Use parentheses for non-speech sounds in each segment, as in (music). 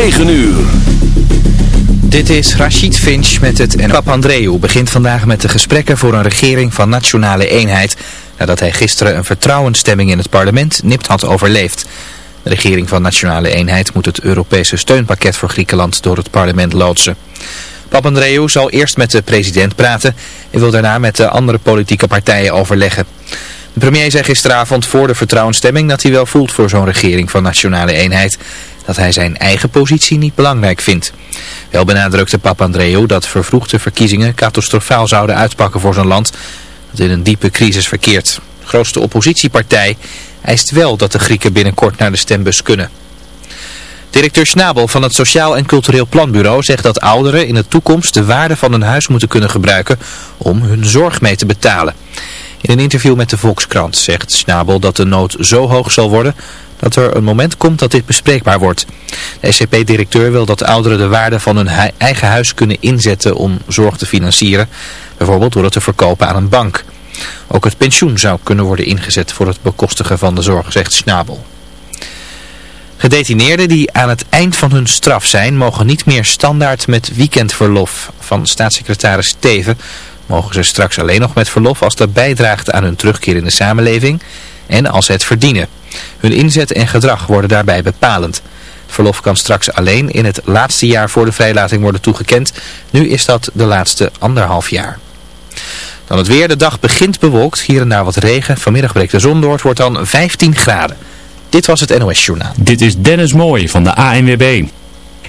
9 uur. Dit is Rachid Finch met het en Papandreou begint vandaag met de gesprekken voor een regering van nationale eenheid. Nadat hij gisteren een vertrouwensstemming in het parlement nipt had overleefd. De regering van nationale eenheid moet het Europese steunpakket voor Griekenland door het parlement loodsen. Papandreou zal eerst met de president praten en wil daarna met de andere politieke partijen overleggen. De premier zei gisteravond voor de vertrouwensstemming dat hij wel voelt voor zo'n regering van nationale eenheid. Dat hij zijn eigen positie niet belangrijk vindt. Wel benadrukte Papandreou dat vervroegde verkiezingen catastrofaal zouden uitpakken voor zijn land dat in een diepe crisis verkeert. De grootste oppositiepartij eist wel dat de Grieken binnenkort naar de stembus kunnen. Directeur Schnabel van het Sociaal en Cultureel Planbureau zegt dat ouderen in de toekomst de waarde van een huis moeten kunnen gebruiken om hun zorg mee te betalen. In een interview met de Volkskrant zegt Schnabel dat de nood zo hoog zal worden dat er een moment komt dat dit bespreekbaar wordt. De SCP-directeur wil dat ouderen de waarde van hun eigen huis kunnen inzetten om zorg te financieren, bijvoorbeeld door het te verkopen aan een bank. Ook het pensioen zou kunnen worden ingezet voor het bekostigen van de zorg, zegt Schnabel. Gedetineerden die aan het eind van hun straf zijn, mogen niet meer standaard met weekendverlof. Van staatssecretaris Teven mogen ze straks alleen nog met verlof als dat bijdraagt aan hun terugkeer in de samenleving en als ze het verdienen. Hun inzet en gedrag worden daarbij bepalend. Het verlof kan straks alleen in het laatste jaar voor de vrijlating worden toegekend. Nu is dat de laatste anderhalf jaar. Dan het weer. De dag begint bewolkt. Hier en daar wat regen. Vanmiddag breekt de zon door. Het wordt dan 15 graden. Dit was het NOS Journaal. Dit is Dennis Mooij van de ANWB.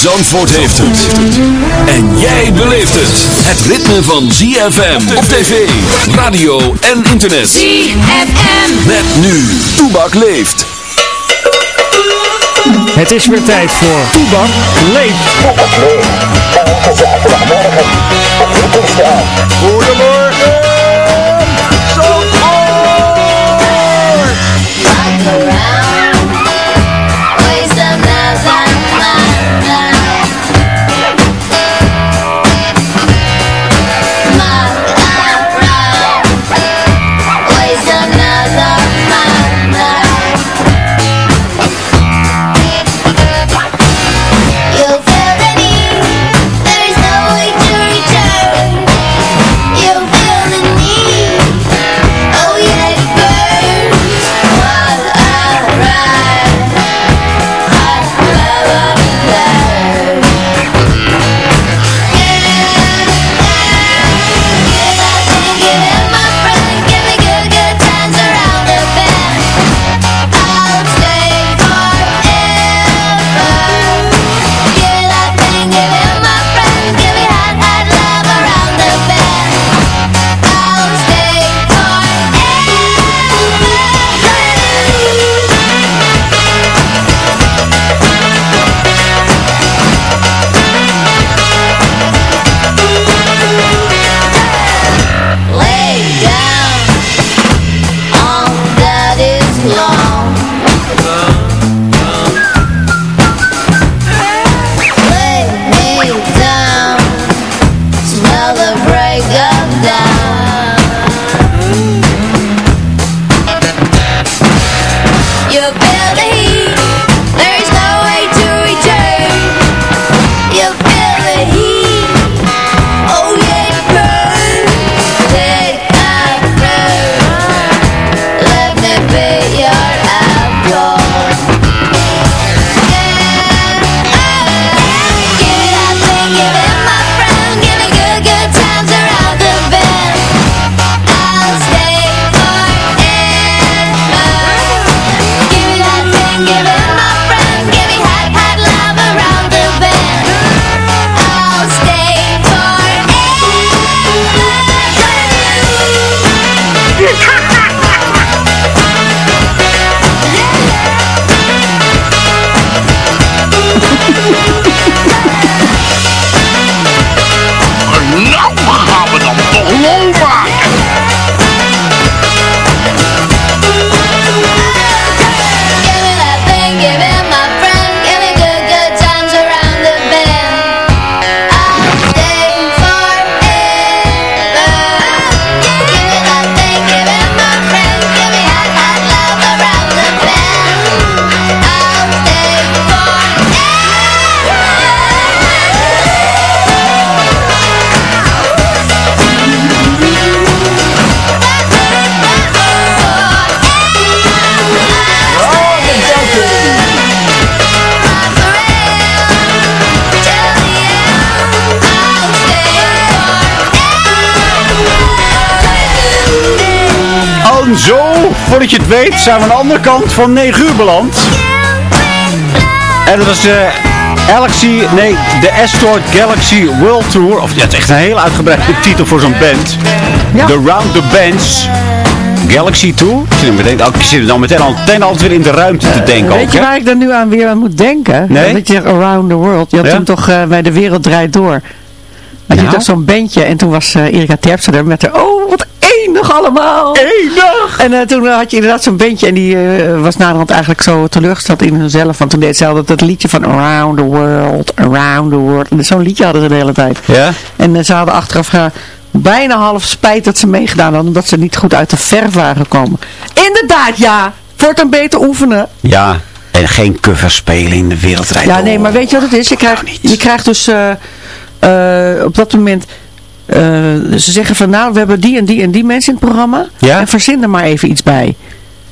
Zandvoort heeft het. En jij beleeft het. Het ritme van ZFM op tv, radio en internet. ZFM. Met nu. Toebak leeft. Het is weer tijd voor Toebak leeft. Goedemorgen. Voordat je het weet, zijn we aan de andere kant van 9 uur beland. En dat was de Galaxy, nee, de Astor Galaxy World Tour. Of ja, het is echt een heel uitgebreide titel voor zo'n band. The Round the Bands. Galaxy Tour. Ik zit ik zit dan meteen, al, meteen altijd weer in de ruimte te denken. Weet ook, je hè? waar ik dan nu aan weer aan moet denken? Nee? Dat je zegt Around the World. Je had Ja? toen toch eh, bij De Wereld Draait Door. Had je Ja? toch zo'n bandje en toen was eh, Erika Terpstra er met haar, oh wat enig allemaal. Enig! En eh, toen had je inderdaad zo'n bandje en die eh, was naderhand eigenlijk zo teleurgesteld in hunzelf. Want toen deed ze altijd dat liedje van Around the World, Around the World. En zo'n liedje hadden ze de hele tijd. Ja? En eh, ze hadden achteraf eh, bijna half spijt dat ze meegedaan hadden, omdat ze niet goed uit de verf waren gekomen. Inderdaad, ja. Voortaan beter oefenen. Ja, en geen cover spelen in de wereldrijd. Ja, nee, maar weet je wat het is? Je krijgt, je krijgt dus eh, eh, op dat moment... eh, ze zeggen van nou, we hebben die en die en die mensen in het programma. Ja? En verzin er maar even iets bij.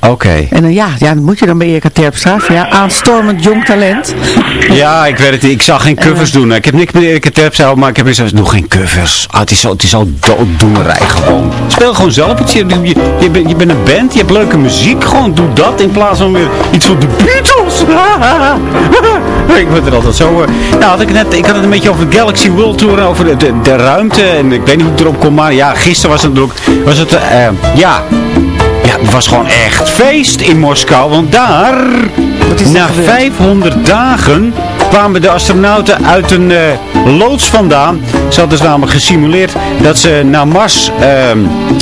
Oké. En dan ja, ja, dan moet je dan bij Erika Terpstra. Ja, aanstormend jong talent. (laughs) Ja, ik weet het. Ik zal geen covers doen. Ik heb niks met Erika Terpstra, maar ik heb eens nog geen covers. Ah, het is zo, het is zo dooddoenerij gewoon. Speel gewoon zelf iets. Je, je, je, bent, je bent een band, je hebt leuke muziek. Gewoon doe dat in plaats van weer iets van de Beatles. (laughs) ik word er altijd zo... eh, nou, had ik, net, ik had het een beetje over de Galaxy World Tour, over de, de, de ruimte. En ik weet niet hoe ik erop kom, maar ja, gisteren was het natuurlijk... Was het, eh, ja... Het was gewoon echt feest in Moskou, want daar, na 500 dagen, kwamen de astronauten uit een eh, loods vandaan. Ze hadden dus namelijk gesimuleerd dat ze naar Mars ehm,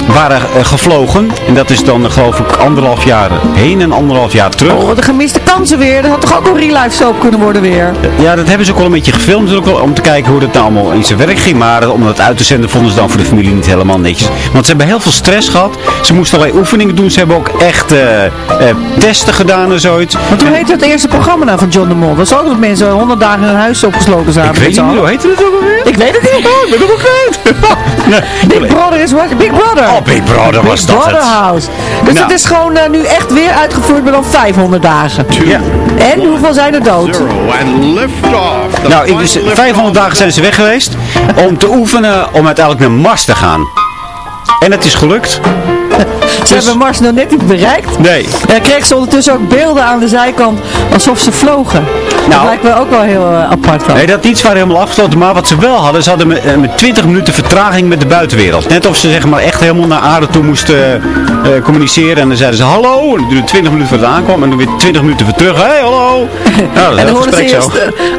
waren eh, gevlogen. En dat is dan, eh, geloof ik, anderhalf jaar heen en anderhalf jaar terug. Oh, een gemiste kansen weer. Dat had toch ook een real life soap kunnen worden weer. Ja, dat hebben ze ook wel een beetje gefilmd ook om te kijken hoe dat nou allemaal in zijn werk ging. Maar om dat uit te zenden vonden ze dan voor de familie niet helemaal netjes. Want ze hebben heel veel stress gehad. Ze moesten allerlei oefeningen doen. Ze hebben ook echt testen gedaan en zoiets. Want hoe heette het eerste programma nou van John de Mol? Dat is ook dat mensen 100 dagen in een huis opgesloten zaten. Ik weet niet hoe heette het ook alweer? Ik weet het niet. Oh, ik ben kwijt. (laughs) Big Brother is wat? Big Brother. Oh, Big Brother was Big dat Brother het. House. Dus Nou. het is gewoon eh, nu echt weer uitgevoerd met al 500 dagen. Ja. En hoeveel zijn er dood? Nou, ik, dus 500 dagen zijn ze weg geweest om te oefenen om uiteindelijk naar Mars te gaan. En het is gelukt. Ze hebben Mars nog net niet bereikt. Nee. En kreeg ze ondertussen ook beelden aan de zijkant alsof ze vlogen. Dat Nou. lijkt me ook wel heel eh, apart. wel. Nee, dat iets waren helemaal afgesloten. Maar wat ze wel hadden, ze hadden met, eh, met 20 minuten vertraging met de buitenwereld. Net of ze zeg maar echt helemaal naar aarde toe moesten eh, communiceren. En dan zeiden ze hallo. En dan duurde 20 minuten voordat het aankwam. En dan weer 20 minuten voor terug. Hé, hey, hallo. (laughs) Nou, dat en dan een hoorden ze eerst,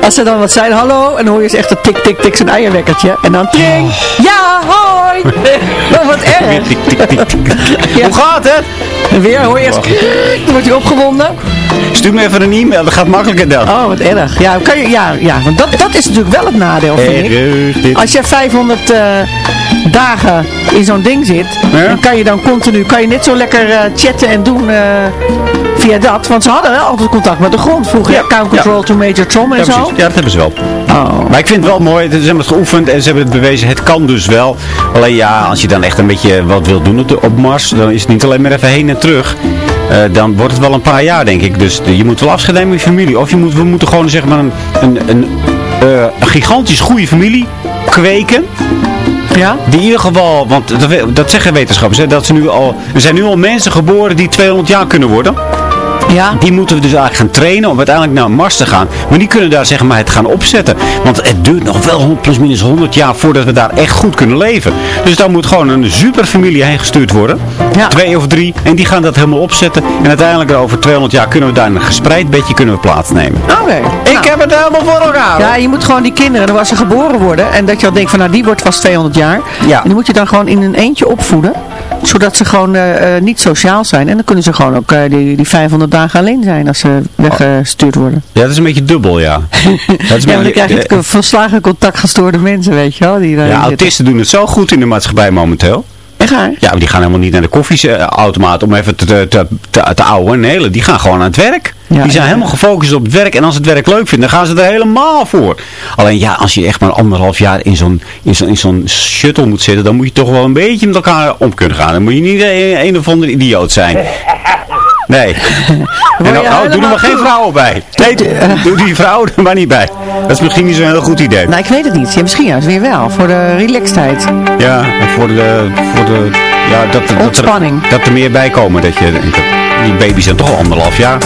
als ze dan wat zeiden, hallo, en dan hoor je ze echt een tik, tik, tik, zo'n eierwekkertje. En dan tring, ja, Oh, wat erg. Hoe gaat het? En weer hoor je eerst, dan wordt hij opgewonden. Stuur me even een e-mail, dat gaat makkelijker dan. Oh, wat erg. Ja, kan je, ja, ja want dat, dat is natuurlijk wel het nadeel, vind ik. Als je 500 eh, dagen in zo'n ding zit, Ja? dan kan je dan continu, kan je net zo lekker eh, chatten en doen eh, via dat. Want ze hadden wel altijd contact met de grond vroeger. Ja, Ja, Count Control ja. to Major Tom en Ja, zo. Ja, dat hebben ze wel. Oh. Maar ik vind het wel mooi, ze hebben het geoefend en ze hebben het bewezen, het kan dus wel. Alleen ja, als je dan echt een beetje wat wil doen op- op Mars, dan is het niet alleen maar even heen en terug. Eh, dan wordt het wel een paar jaar, denk ik. Dus je moet wel afscheid nemen met je familie. Of je moet, we moeten gewoon zeg maar een, een, een, een gigantisch goede familie kweken. Ja? Die in ieder geval, want dat, dat zeggen wetenschappers, hè, dat ze nu al, er zijn nu al mensen geboren die 200 jaar kunnen worden. Ja. Die moeten we dus eigenlijk gaan trainen om uiteindelijk naar Mars te gaan. Maar die kunnen daar zeg maar het gaan opzetten. Want het duurt nog wel plus minus 100 jaar voordat we daar echt goed kunnen leven. Dus daar moet gewoon een superfamilie heen gestuurd worden. Ja. Twee of drie. En die gaan dat helemaal opzetten. En uiteindelijk over 200 jaar kunnen we daar een gespreid bedje kunnen we plaatsnemen. Oké. Ik Nou. heb het helemaal voor elkaar. Ja, je moet gewoon die kinderen, als ze geboren worden, en dat je al denkt van nou die wordt vast 200 jaar. Ja. En die moet je dan gewoon in een eentje opvoeden. Zodat ze gewoon eh, eh, niet sociaal zijn. En dan kunnen ze gewoon ook eh, die, die 500 dagen alleen zijn als ze weggestuurd worden. Ja, dat is een beetje dubbel, ja. (laughs) dat is Ja, maar dan krijg je het volslagen contactgestoorde mensen, weet je wel. Die ja, autisten doen het zo goed in de maatschappij momenteel. Echt waar? Ja, maar die gaan helemaal niet naar de koffieautomaat om even te, te, te, te, te ouwen. Nee, die gaan gewoon aan het werk. Ja, die zijn ja. helemaal gefocust op het werk. En als ze het werk leuk vinden, dan gaan ze er helemaal voor. Alleen ja, als je echt maar anderhalf jaar in zo'n in zo'n shuttle moet zitten, dan moet je toch wel een beetje met elkaar om kunnen gaan. Dan moet je niet een, een of andere idioot zijn. (laughs) Nee. (laughs) En, oh, doe er maar geen vrouwen bij. Nee, doe, (laughs) doe die vrouwen er maar niet bij. Dat is misschien niet zo'n heel goed idee. Nou, ik weet het niet. Ja, misschien juist weer wel. Voor de relaxedheid. Ja, en voor de, voor de Ja, dat, dat, Ontspanning. Dat er, dat er meer bij komen. Dat je, die baby's zijn toch al anderhalf jaar.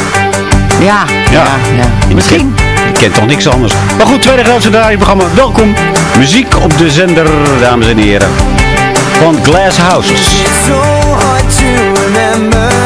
Ja, ja, ja. Misschien. Je kent toch niks anders. Maar goed, tweede grootste radioprogramma. Welkom. Muziek op de zender, dames en heren. Van Glass Houses. So hard to remember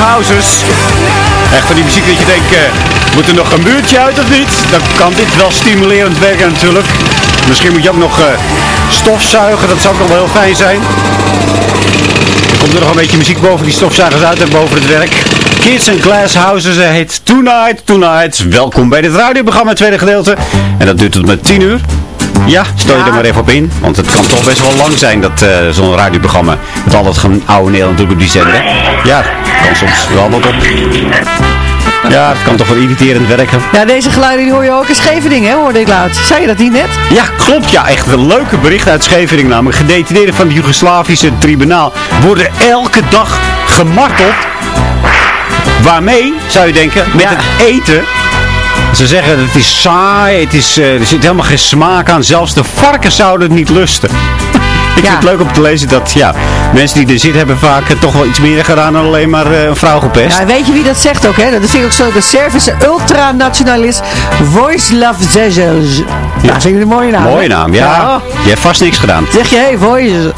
Houses. Echt van die muziek dat je denkt, eh, moet er nog een muurtje uit of niet? Dan kan dit wel stimulerend werken natuurlijk. Misschien moet je ook nog eh, stofzuigen, dat zou ook nog wel heel fijn zijn. Er komt er nog een beetje muziek boven die stofzuigers uit en boven het werk. Kids in Glass Houses heet Tonight, Tonight. Welkom bij dit radioprogramma, tweede gedeelte. En dat duurt tot met 10 uur. Ja, stel je er maar even op in. Want het kan toch best wel lang zijn, dat eh, zo'n radioprogramma. Met al dat oude Nederland natuurlijk op die zender. Ja, kan soms wel wat op. Ja, het kan toch wel irriterend werken. Ja, deze geluiden die hoor je ook in Scheveningen, hè, hoorde ik laatst. Zei je dat niet net? Ja, klopt. Ja, echt een leuke bericht uit Scheveningen namelijk. Gedetineerden van het Joegoslavische tribunaal worden elke dag gemarteld. Waarmee, zou je denken, met het eten. Ze zeggen dat het is saai, het is, eh, er zit helemaal geen smaak aan. Zelfs de varkens zouden het niet lusten. (laughs) Ik vind het leuk om te lezen dat ja, mensen die er zitten hebben vaak eh, toch wel iets meer gedaan dan alleen maar eh, een vrouw gepest. Ja, weet je wie dat zegt ook, hè? Dat ik ook zo. De Servische ultranationalist Vojislav Zezel. Ja, vind ik een mooie naam. Mooie hè? naam, ja. Je hebt vast niks gedaan. Zeg je, hé, hey, Vojislav.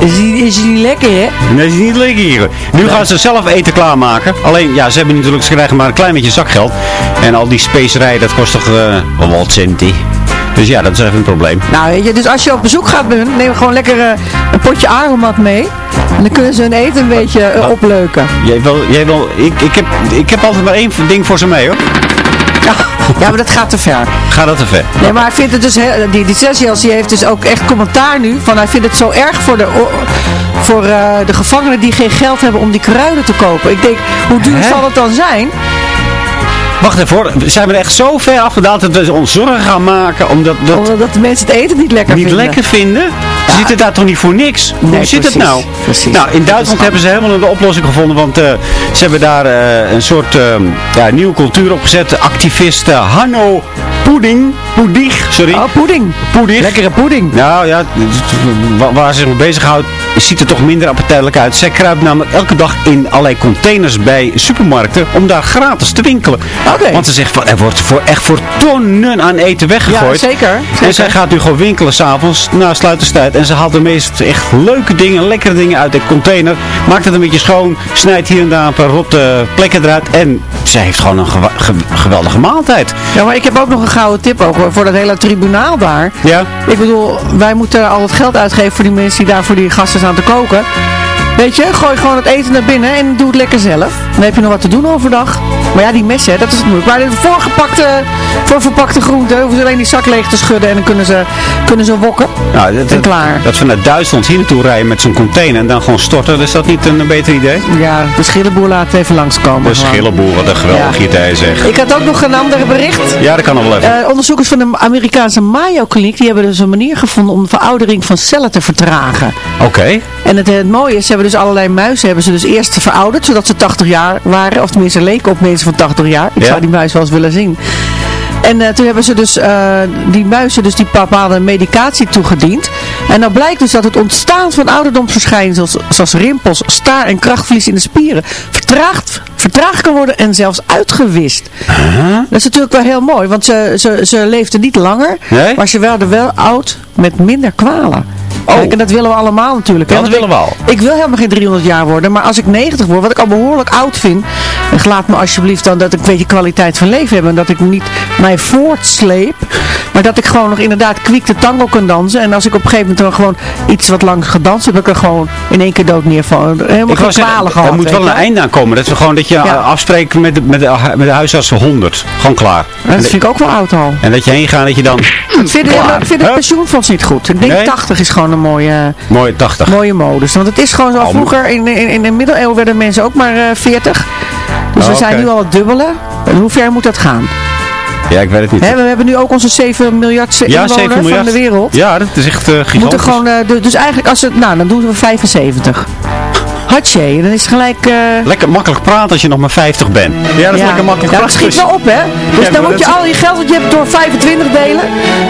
Is die, is die niet lekker, hè? Nee, is niet lekker hier. Nu gaan ze zelf eten klaarmaken. Alleen, ja, ze hebben natuurlijk, ze krijgen maar een klein beetje zakgeld. En al die specerijen, dat kost toch uh, wel wat centi. Dus ja, dat is even een probleem. Nou, weet je, dus als je op bezoek gaat bij hun, neem gewoon lekker uh, een potje aromat mee. En dan kunnen ze hun eten een beetje uh, opleuken. Jij wil, jij wil, ik, ik, heb, ik heb altijd maar één ding voor ze mee, hoor. Ja, maar dat gaat te ver. Gaat dat te ver? Nee, maar hij vindt het dus, heel- die, die Celsius die heeft dus ook echt commentaar nu, van hij vindt het zo erg voor de, voor eh, de gevangenen die geen geld hebben om die kruiden te kopen. Ik denk, hoe duur Hè? zal het dan zijn? Wacht even hoor. Zijn we er echt zo ver afgedaald dat we ons zorgen gaan maken omdat dat Omdat dat de mensen het eten niet lekker niet vinden. lekker vinden? Ze zitten daar toch niet voor niks? Hoe Nee, zit het nou? precies. Nou, in Duitsland hebben ze helemaal een oplossing gevonden, want eh, ze hebben daar eh, een soort eh, ja, nieuwe cultuur opgezet. Activist Hanno Poeding, Poedig, sorry. Oh, poeding. Poedig. Lekkere poeding. Nou ja, wa- waar ze zich mee bezighoudt, ziet er toch minder appetijtelijk uit. Zij kruipt namelijk elke dag in allerlei containers bij supermarkten om daar gratis te winkelen. Want ze zegt van, er wordt voor, echt voor tonnen aan eten weggegooid. Ja, zeker, En zeker. zij gaat nu gewoon winkelen s'avonds na sluiterstijd. En ze haalt de meest echt leuke dingen, lekkere dingen uit de container. Maakt het een beetje schoon, snijdt hier en daar een paar rotte plekken eruit. En zij heeft gewoon een gewa- ge- geweldige maaltijd. Ja, maar ik heb ook nog een gouden tip ook voor dat hele tribunaal daar. Ja? Ik bedoel, wij moeten al het geld uitgeven voor die mensen die daar voor die gasten staan te koken. Weet je, gooi gewoon het eten naar binnen en doe het lekker zelf. Dan heb je nog wat te doen overdag. Maar ja, die messen, dat is het moeilijk. Maar de voorgepakte, voorverpakte groenten, hoeven ze alleen die zak leeg te schudden en dan kunnen ze, kunnen ze wokken. Nou, dat, En klaar. dat we naar Duitsland hier naartoe rijden met zo'n container en dan gewoon storten, is dat niet een, beter idee? Ja, de schillenboer laat even langskomen. De schillenboer, wat een geweldig Ja. idee zeg. Ik had ook nog een ander bericht. Ja, dat kan nog wel even. Eh, onderzoekers van de Amerikaanse Mayo Kliniek die hebben dus een manier gevonden om de veroudering van cellen te vertragen. Oké. En het, het mooie is, ze hebben dus allerlei muizen hebben ze dus eerst verouderd, zodat ze 80 jaar waren, of tenminste leken op mensen van 80 jaar. Ik Ja. zou die muis wel eens willen zien. En eh, toen hebben ze dus eh, die muizen dus die bepaalde medicatie toegediend. En dan blijkt dus dat het ontstaan van ouderdomsverschijnsels zoals rimpels, staar en krachtverlies in de spieren vertraagd, vertraagd kan worden en zelfs uitgewist. Dat is natuurlijk wel heel mooi, want ze, ze, ze leefden niet langer, Nee? maar ze werden wel oud met minder kwalen. Kijk, en dat willen we allemaal natuurlijk. hè, Dat willen we al. ik, ik wil helemaal geen 300 jaar worden, maar als ik 90 word, wat ik al behoorlijk oud vind, dan laat me alsjeblieft dan dat ik een beetje kwaliteit van leven heb en dat ik niet mij voortsleep, maar dat ik gewoon nog inderdaad kwiek de tango kan dansen. En als ik op een gegeven moment dan gewoon iets wat lang gedanst heb, ik er gewoon in één keer dood neerval. Helemaal Ik geen wou zeggen, kwalen gehad. er moet wel een eind aan komen. Dat we gewoon dat je Ja. afspreekt met de, met, de, met de huisarts 100. Gewoon klaar. Dat vind ik ook wel oud al. En dat je heen gaat dat je dan... Ik vind, ik vind het pensioenfonds niet goed. Ik denk Nee? 80 is gewoon een mooie, Mooie 80. mooie modus. Want het is gewoon zo, Al- vroeger in, in, in de middeleeuwen werden mensen ook maar eh 40. Dus Oh, we zijn oké. nu al het dubbele. En hoe ver moet dat gaan? Ja, ik weet het niet. We hebben nu ook onze 7 miljard ja, inwoner 7 miljard. van de wereld. Ja, dat is echt uh, We gigantisch. moeten gewoon, du- dus eigenlijk als het, nou dan doen we 75. Hatsje, dan is het gelijk... eh, Lekker makkelijk praten als je nog maar 50 bent. Ja, dat is lekker makkelijk Ja, dat schiet wel op, hè? Dus Ja, dan moet je al je geld dat je hebt door 25 delen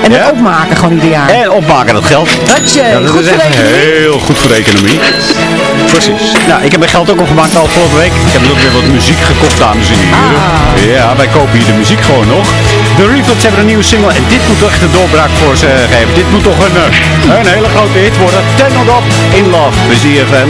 en Ja? dat opmaken gewoon ieder jaar. En opmaken dat geld. Hatsje, Ja, dat goed is echt heel goed voor de economie. Precies. Nou, ik heb mijn geld ook opgemaakt al vorige week. Ik heb ook weer wat muziek gekocht, dames en heren. Ah. Ja, wij kopen hier de muziek gewoon nog. De Reflex hebben een nieuwe single en dit moet toch echt een doorbraak voor ze geven. Dit moet toch een, eh, een hele grote hit worden. Tangled Up in Love bij ZFM.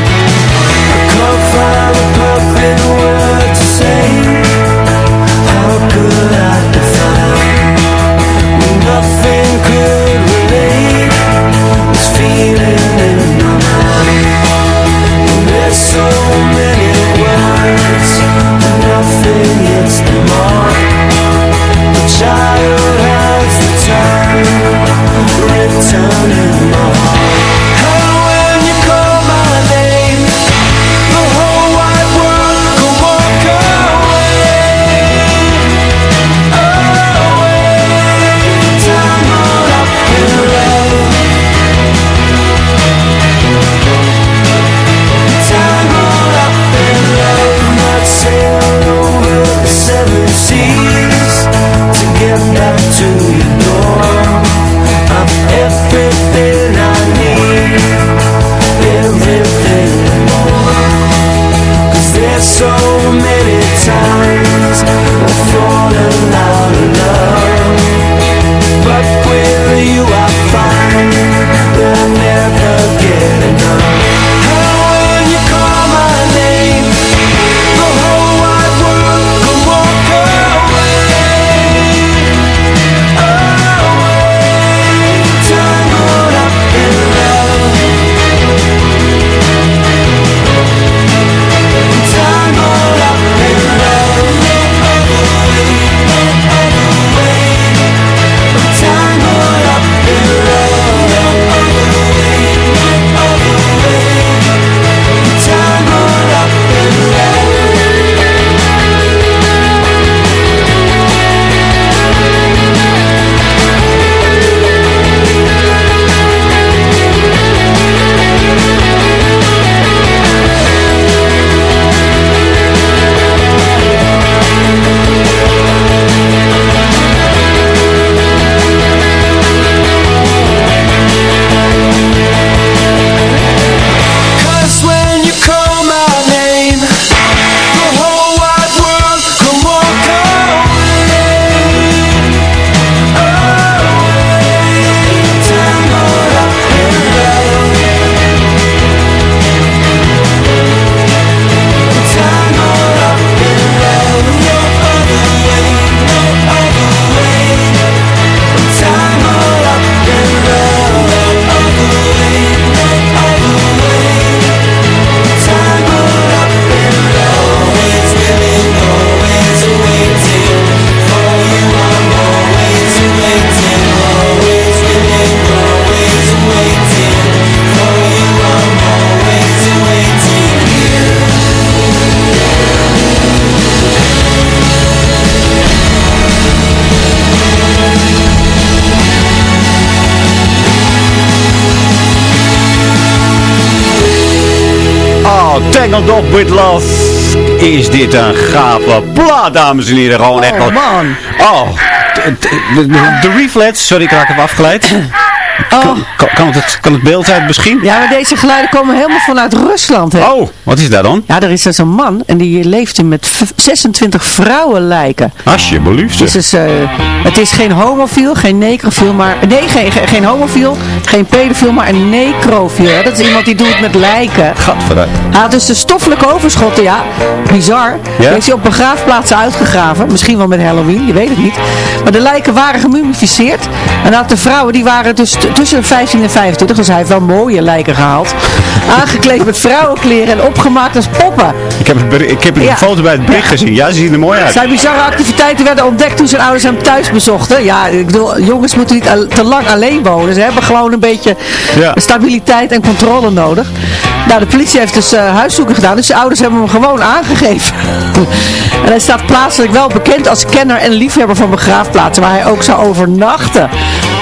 With Love. Is dit een gave plaat, dames en heren. Gewoon echt wel. man. Oh, de, reflex. Sorry, ik raak even afgeleid. Oh. Kan, kan, het, kan het beeld uit misschien? Ja, maar deze geluiden komen helemaal vanuit Rusland, hè? Oh, wat is daar dan? Ja, er is dus een man en die leeft in met v- 26 vrouwenlijken. Alsjeblieft. Dus, dus, eh, het is geen homofiel, geen necrofiel, maar... Nee, geen, geen, homofiel, geen pedofiel, maar een necrofiel. Hè? Dat is iemand die doet het met lijken. Gadverdamme. Hij had dus de stoffelijke overschotten, ja, bizar. Die heeft hij op begraafplaatsen uitgegraven. Misschien wel met Halloween, je weet het niet. Maar de lijken waren gemummificeerd. En had de vrouwen, die waren dus tussen 15 en 25. Dus hij heeft wel mooie lijken gehaald. (laughs) Aangekleed met vrouwenkleren en opgemaakt als poppen. Ik heb, het ik heb een Ja. foto bij het bericht gezien. Ja, ze zien er mooi uit. Zijn bizarre activiteiten werden ontdekt toen zijn ouders hem thuis bezochten. Ja, ik bedoel, jongens moeten niet te lang alleen wonen. Ze hebben gewoon een beetje Ja. stabiliteit en controle nodig. Nou, de politie heeft dus eh huiszoeken gedaan. Dus zijn ouders hebben hem gewoon aangegeven. (laughs) en hij staat plaatselijk wel bekend als kenner en liefhebber van begraafplaatsen. Waar hij ook zou overnachten.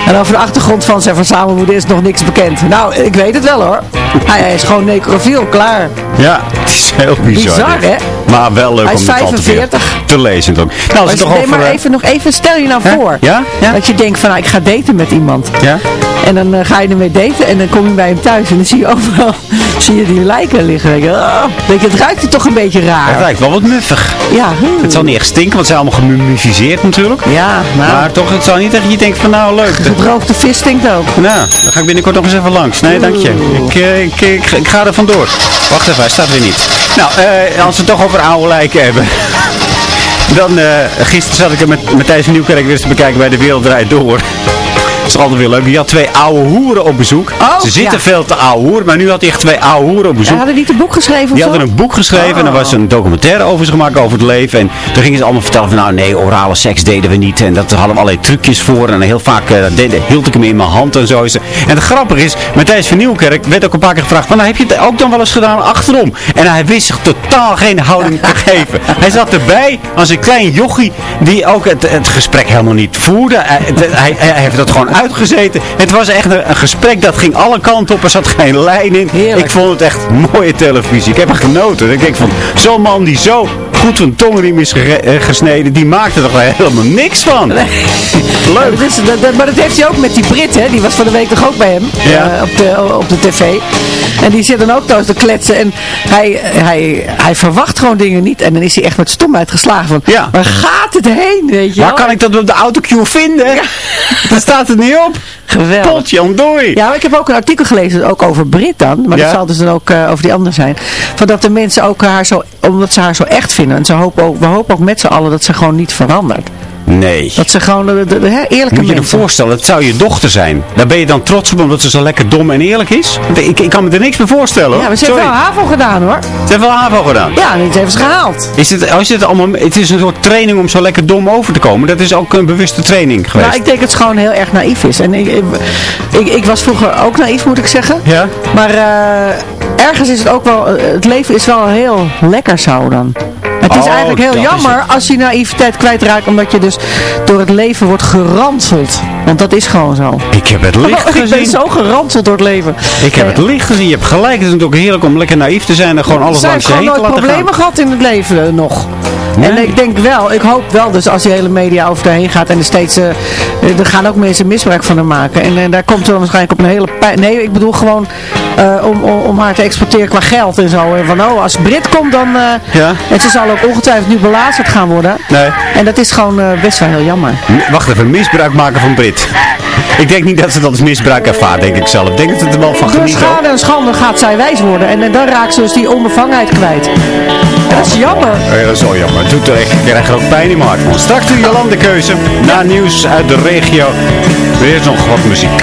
En over de achtergrond van zijn verzamelwoede is nog niks bekend. Nou, ik weet het wel hoor. Hij, is gewoon necrofiel, klaar. Ja, het is heel bizar. Bizar, hè? Maar wel leuk om het 45. te lezen. Nou, als het toch nee, over... maar eh, even, nog even, stel je nou Hè? voor. Ja? Ja? Dat je denkt van, nou, ik ga daten met iemand. Ja? En dan eh, ga je ermee daten en dan kom je bij hem thuis en dan zie je overal (laughs) zie je die lijken liggen. Denk je, denk je, het ruikt hier toch een beetje Het raar. lijkt wel wat muffig. Ja, hm. Het zal niet echt stinken, want ze zijn allemaal gemummificeerd natuurlijk. Ja, nou, Maar toch, het zal niet echt je denkt van nou leuk. dat- gedroogde vis stinkt ook. Nou, dan ga ik binnenkort nog eens even langs. Nee, dank je. Ik, eh, ik, ik, ik ga er vandoor. Wacht even, hij staat weer niet. Nou, eh, als we het toch over oude lijken hebben. Dan, eh, gisteren zat ik met Matthijs Nieuwkerk weer te bekijken bij De Wereld Draait Door. Dat is altijd weer leuk. Die had twee oude hoeren op bezoek. Oh, Ze zitten ja. veel te oude hoeren, maar nu had hij echt twee oude hoeren op Ze bezoek. hadden niet een boek geschreven of Die hadden een boek geschreven en er was een documentaire over ze gemaakt over het leven. En toen gingen ze allemaal vertellen van nou nee, orale seks deden we niet. En dat hadden we allerlei trucjes voor. En heel vaak eh, deden- hield ik hem in mijn hand en zo. En het grappige is, Matthijs van Nieuwkerk werd ook een paar keer gevraagd van nou heb je het ook dan wel eens gedaan achterom? En hij wist zich totaal geen houding te (laughs) geven. Hij zat erbij als een klein jochie die ook het, het gesprek helemaal niet voerde. Hij, hij heeft dat gewoon uitgezeten. Het was echt een, een gesprek dat ging alle kanten op. Er zat geen lijn in. Heerlijk. Ik vond het echt mooie televisie. Ik heb er genoten. Ik denk van, zo'n man die zo goed van tongriem is eh, gesneden, die maakte er helemaal niks van. Ja, Leuk. dat is, dat, dat- maar dat heeft hij ook met die Brit, hè? Die was van de week toch ook bij hem Ja. eh, op, de, op de tv. En die zit dan ook thuis te kletsen. En hij, hij, hij verwacht gewoon dingen niet. En dan is hij echt met stomheid geslagen van, Ja. waar gaat het heen, weet je Waar kan ik dat op de autocue vinden? Daar staat het niet op. Geweldig. Potje ontdooi. Ja, ik heb ook een artikel gelezen, ook over Brit dan. Maar Ja? dat zal dus dan ook eh, over die ander zijn. Van dat de mensen ook haar zo, omdat ze haar zo echt vinden. En ze hopen ook, we hopen ook met z'n allen dat ze gewoon niet verandert. Nee. Dat ze gewoon de, de, de- hè, eerlijke Moet je je voorstellen, het zou je dochter zijn. Daar ben je dan trots op omdat ze zo lekker dom en eerlijk is? Ik, ik kan me er niks bij voorstellen hoor. Ja, maar ze heeft wel HAVO gedaan hoor. Ze heeft wel HAVO gedaan. Ja, en heeft ze gehaald. Is het, als je het, allemaal, het is een soort training om zo lekker dom over te komen. Dat is ook een bewuste training geweest. Nou, ik denk dat het gewoon heel erg naïef is. En ik, ik, ik, ik was vroeger ook naïef, moet ik zeggen. Ja? Maar eh, ergens is het ook wel, eh, het leven is wel heel lekker zo dan. Het is Oh, eigenlijk heel dat jammer als je naïviteit kwijtraakt, omdat je dus door het leven wordt geranseld. Want dat is gewoon zo. Ik heb het licht (laughs) ik ben gezien. zo geranseld door het leven. Ik heb het licht gezien. Je hebt gelijk. Het is natuurlijk heerlijk om lekker naïef te zijn en gewoon alles Zij langs je heen te laten problemen gaan. gehad in het leven eh, nog. En Nee. ik denk wel, ik hoop wel dus als die hele media over daarheen gaat en er steeds, eh, eh, er gaan ook mensen misbruik van haar maken. En, eh, daar komt dan waarschijnlijk op een hele pijn. Nee, ik bedoel gewoon eh, om, om, om haar te exporteren qua geld en zo. En van, oh, als Brit komt dan, eh, Ja? en ze zal ook ongetwijfeld nu belazerd gaan worden. Nee. En dat is gewoon eh, best wel heel jammer. M- Wacht even, misbruik maken van Brit. Ik denk niet dat ze dat als misbruik ervaart, denk ik zelf. Ik denk dat ze er wel van Door genieten. hoor. schade en schande gaat zij wijs worden. En, dan raakt ze dus die onbevangenheid kwijt. En dat is jammer. Ja, dat is wel jammer. Het doet er echt, ik krijg er ook pijn in mijn hart van. Straks de Jolandekeuze. Na nieuws uit de regio. Weer nog wat muziek.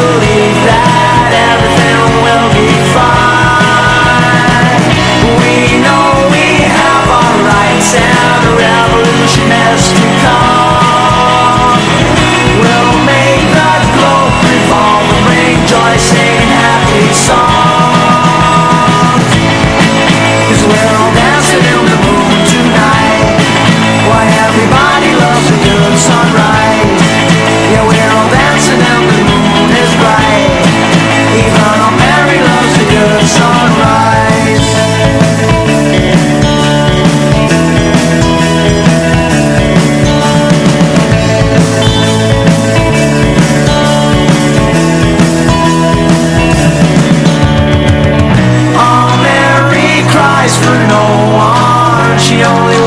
only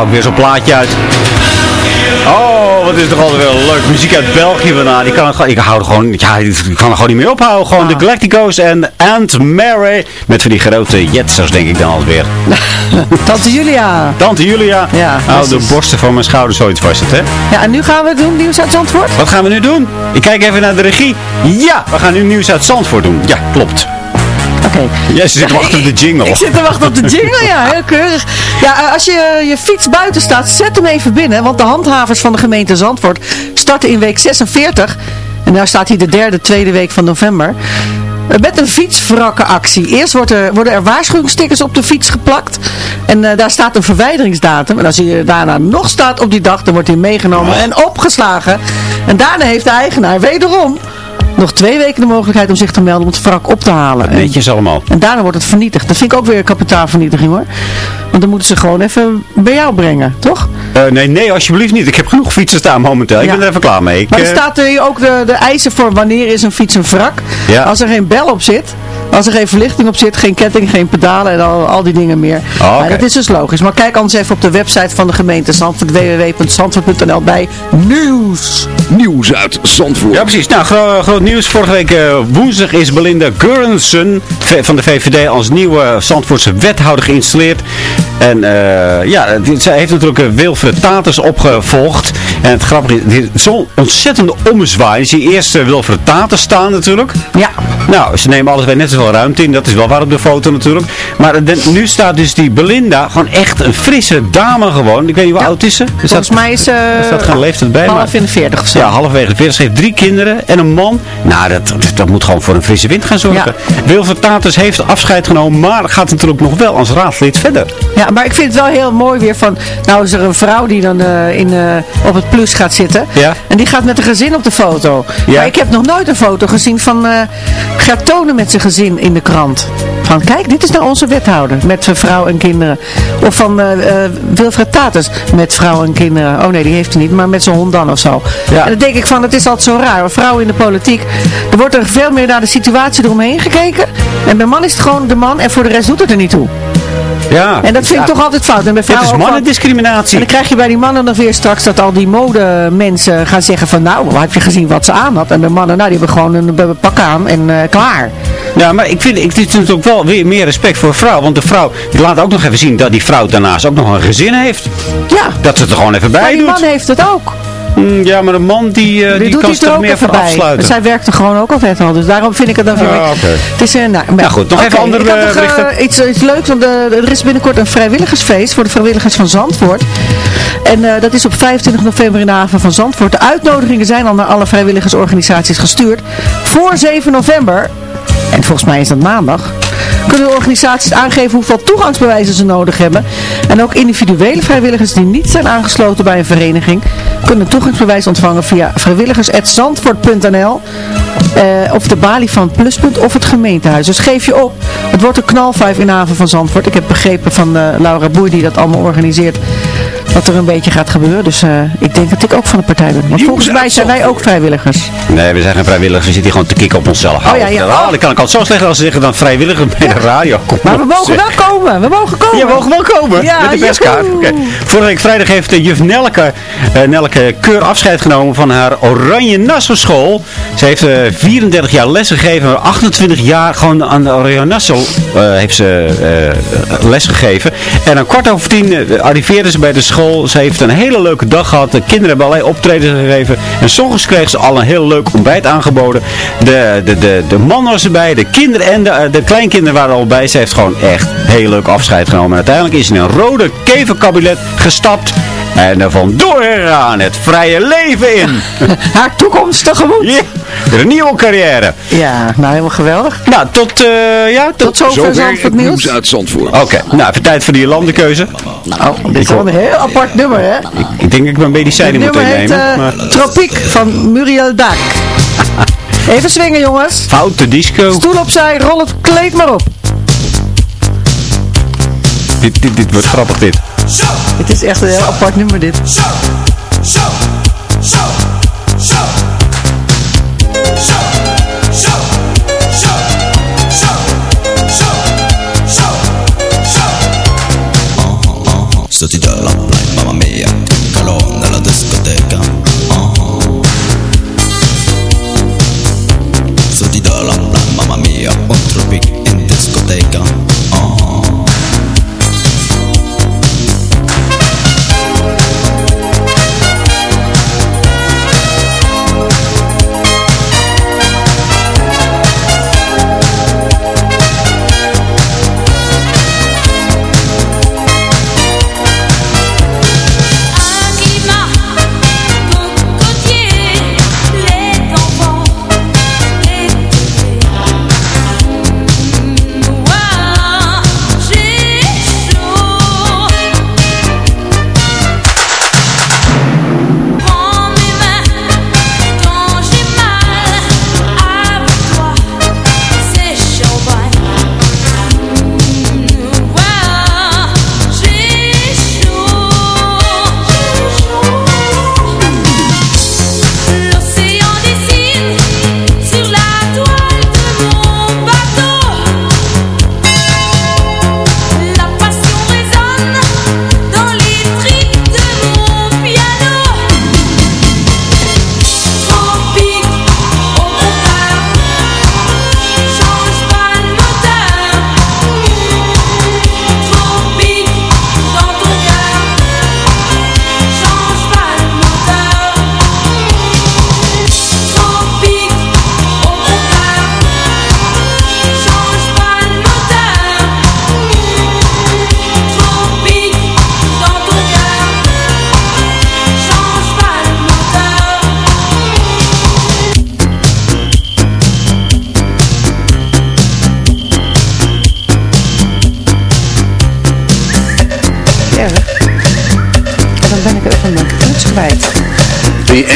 Ook weer zo'n plaatje uit. Oh, wat is toch altijd wel leuk. Muziek uit België vandaan. Die kan het gewoon, ik hou er gewoon, ja, ik kan er gewoon niet meer ophouden. Gewoon de Galacticos en Aunt Mary. Met van die grote jetsers, denk ik dan alweer. (laughs) Tante Julia. Tante Julia. Ja, Hou de precies. borsten van mijn schouders zoiets vast het, hè? Ja, en nu gaan we doen nieuws uit Zandvoort. Wat gaan we nu doen? Ik kijk even naar de regie. Ja, we gaan nu nieuws uit Zandvoort doen. Ja, klopt. Oké. Jij zit te wachten op de jingle. Ik zit te wachten op de jingle, ja, heel keurig. Ja, eh, als je je fiets buiten staat, zet hem even binnen. Want de handhavers van de gemeente Zandvoort starten in week 46. En daar staat hier de derde, tweede week van november. eh, Met een fietswrakkenactie. Eerst wordt er, worden er waarschuwingsstickers op de fiets geplakt. En eh, daar staat een verwijderingsdatum. En als hij daarna nog staat op die dag, dan wordt hij meegenomen en opgeslagen. En daarna heeft de eigenaar wederom nog twee weken de mogelijkheid om zich te melden om het wrak op te halen. Netjes allemaal. en daarna wordt het vernietigd. Dat vind ik ook weer kapitaalvernietiging hoor. Want dan moeten ze gewoon even bij jou brengen, toch? Eh, nee, nee, alsjeblieft niet. Ik heb genoeg fietsen staan momenteel. Ik ben er even klaar mee. Ik, Maar er eh, staat er hier ook de, de eisen voor wanneer is een fiets een wrak. Ja. Als er geen bel op zit, als er geen verlichting op zit, geen ketting, geen pedalen en al, al die dingen meer. Oh, oké. Maar dat is dus logisch. Maar kijk anders even op de website van de gemeente Zandvoort, www.zandvoort.nl bij nieuws. Nieuws uit Zandvoort. Ja, precies. Nou, gro- groot nieuws. Vorige week eh, woensdag is Belinda Gurnson v- van de VVD als nieuwe Zandvoortse wethouder geïnstalleerd. En eh, ja, dit- zij heeft natuurlijk eh, Wilfred Taters opgevolgd. En het grappige is, zo'n ontzettende ommezwaai. Je ziet eerst Wilfred Taters staan natuurlijk. Ja. Nou, ze nemen alles weer net zoveel ruimte in. Dat is wel waar op de foto natuurlijk. Maar de- nu staat dus die Belinda gewoon echt een frisse dame gewoon. Ik weet niet hoe oud is ze? Er staat, Volgens mij is ze er staat geen leeftijd bij. maar- half in de 40 of zo. Ja, halverwege de 40. Ze heeft drie kinderen en een man. Nou, dat, dat, moet gewoon voor een frisse wind gaan zorgen. Wilfred Taters heeft afscheid genomen, maar gaat natuurlijk nog wel als raadslid verder. Ja, maar ik vind het wel heel mooi weer van, nou is er een vrouw die dan eh, in, eh, op het plus gaat zitten. Ja. En die gaat met een gezin op de foto. Ja. Maar ik heb nog nooit een foto gezien van eh Gert Tonen met zijn gezin in de krant. Van kijk, dit is nou onze wethouder met zijn vrouw en kinderen. Of van eh, eh, Wilfred Taters met vrouw en kinderen. Oh nee, die heeft hij niet, maar met zijn hond dan of zo. Ja. En dan denk ik van, het is altijd zo raar. Vrouwen in de politiek, er wordt er veel meer naar de situatie eromheen gekeken. En bij man is het gewoon de man en voor de rest doet het er niet toe. Ja. En dat vind ik Ja. toch altijd fout. En bij vrouwen is ook van- mannendiscriminatie. en dan krijg je bij die mannen nog weer straks dat al die modemensen gaan zeggen van nou, heb je gezien wat ze aan had? En de mannen, nou die hebben gewoon een, pak aan en eh, klaar. Ja, maar ik vind, ik, dit is natuurlijk wel weer meer respect voor vrouw. Want de vrouw, die laat ook nog even zien dat die vrouw daarnaast ook nog een gezin heeft. Ja, Dat ze het er gewoon even bij maar die doet. man heeft het ook. Mm, ja, maar een man die, eh, Die, kan zich er er meer afsluiten. Zij werkt er gewoon ook altijd al. Dus daarom vind ik het dan weer... Ah, oké. Het is, eh, nou, maar- Nou goed, nog even andere, ik nog, eh, iets, iets leuks, want er is binnenkort een vrijwilligersfeest voor de vrijwilligers van Zandvoort. En dat is op 25 november in de haven van Zandvoort. De uitnodigingen zijn al naar alle vrijwilligersorganisaties gestuurd. Voor 7 november, en volgens mij is dat maandag, kunnen de organisaties aangeven hoeveel toegangsbewijzen ze nodig hebben. En ook individuele vrijwilligers die niet zijn aangesloten bij een vereniging, kunnen toegangsbewijs ontvangen via vrijwilligers.zandvoort.nl eh, of de balie van Pluspunt of het gemeentehuis. Dus geef je op. Het wordt een knalvijf in de haven van Zandvoort. Ik heb begrepen van eh, Laura Boer die dat allemaal organiseert. Wat er een beetje gaat gebeuren. Dus eh, ik denk dat ik ook van de partij ben. Want volgens mij zijn wij ook vrijwilligers. Nee, we zijn geen vrijwilligers. We zitten hier gewoon te kicken op onszelf. Oh, ja, ja. Dat kan ik altijd zo slecht als ze zeggen dan vrijwilliger bij de radio. Kom Maar we mogen zeg. wel komen. We mogen komen. Ja, we mogen wel komen. Ja, met de perskaart. Vorige week vrijdag heeft eh, juf Nelke, eh, Nelke Keur afscheid genomen van haar Oranje Nassau school. Ze heeft eh, 34 jaar lesgegeven, maar 28 jaar gewoon aan de Oranje Nassau eh, heeft ze eh, lesgegeven. En om kwart over tien eh, arriveerde ze bij de school. Ze heeft een hele leuke dag gehad. De kinderen hebben allerlei optredens gegeven. En s ochtends kreeg ze al een heel leuk ontbijt aangeboden. De, de, de, de man was erbij, de kinderen en de, de kleinkinderen waren al bij. Ze heeft gewoon echt heel leuk afscheid genomen. En uiteindelijk is ze in een rode keverkabinet gestapt. En er vandoor gegaan het vrije leven in. (laughs) Haar toekomst tegemoet. Ja, weer een nieuwe carrière. Ja, nou helemaal geweldig. Nou, tot, eh ja, Tot zover Zover Zandvoort het nieuws. nieuws uit Zandvoort. Oké, nou even tijd voor die landenkeuze. Nou, dit is wel een heel apart nummer, hè? Ik denk dat ik mijn medicijnen Het moet innemen. eh, maar- Tropiek van Muriel Daak. (laughs) Even swingen, jongens. Foute disco. Stoel opzij, rol het kleed maar op. Dit, dit, dit wordt grappig dit. Het is echt een heel apart nummer, dit.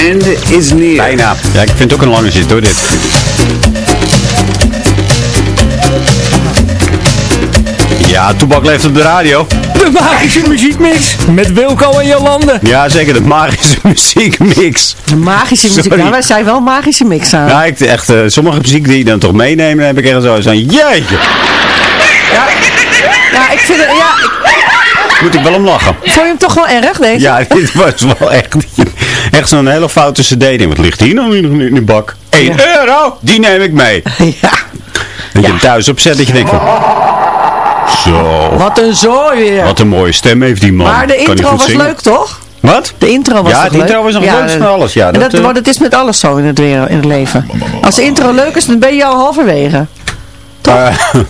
End is near. Bijna. Ja, ik vind het ook een lange zit hoor, dit. Ja, Toebak leeft op de radio. De magische muziekmix met Wilco en Jolande. Ja, zeker, de magische (laughs) muziekmix. De magische muziek. Sorry. Nou, wij zijn wel magische mix aan. Ja, ik, echt, eh, sommige muziek die je dan toch meenemen, dan heb ik echt zo van, jeetje, Ja, ik vind het, ja, ik- moet ik wel om lachen. vond je hem toch wel erg, deze? Ja, (laughs) dit was wel echt, echt zo'n hele foute cd. Wat ligt hier nou in, in de bak? 1 euro, die neem ik mee. (laughs) Ja. Dat je hem thuis opzet, dat je denkt van... Zo, Wat een zooi weer. wat een mooie stem heeft die man. maar de Kan intro was zingen? leuk, toch? Wat? De intro was Ja, toch de intro leuk? was nog het leukste van alles, ja, dat, dat, eh, dat is met alles zo in het, weer- in het leven. Als de intro leuk is, dan ben je al halverwege. Eh, Ja. (laughs)